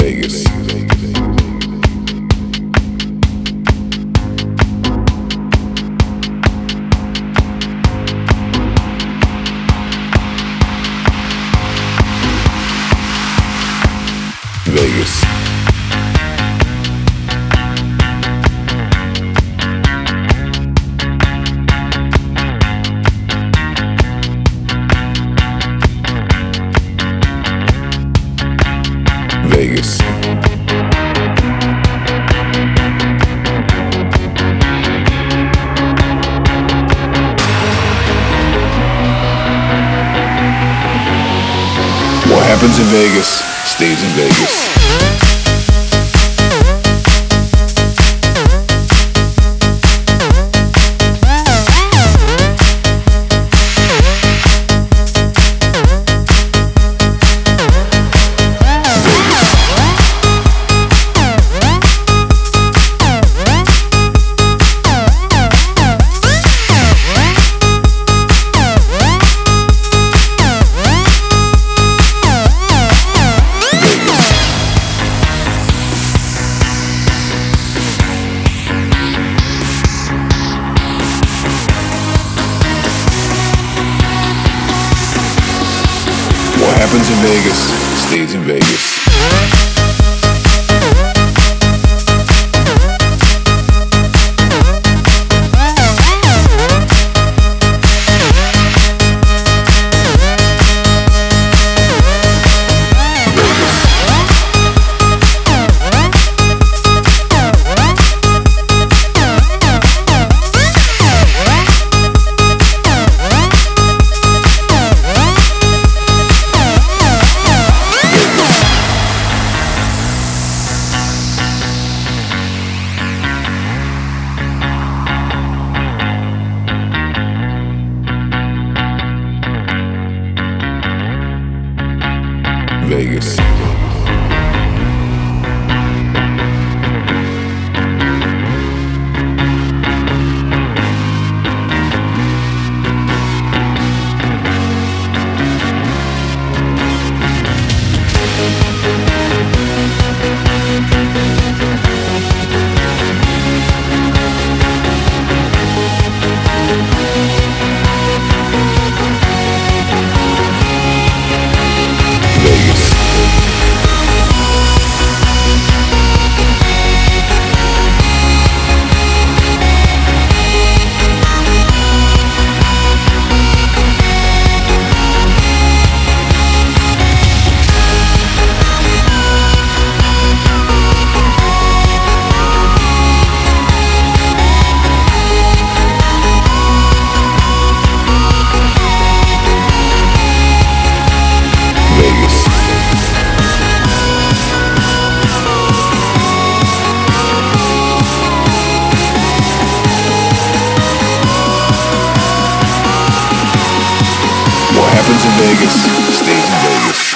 Vegas. What happens in Vegas stays in Vegas. Happens in Vegas stays in Vegas. Vegas. happens in Vegas stays in Vegas.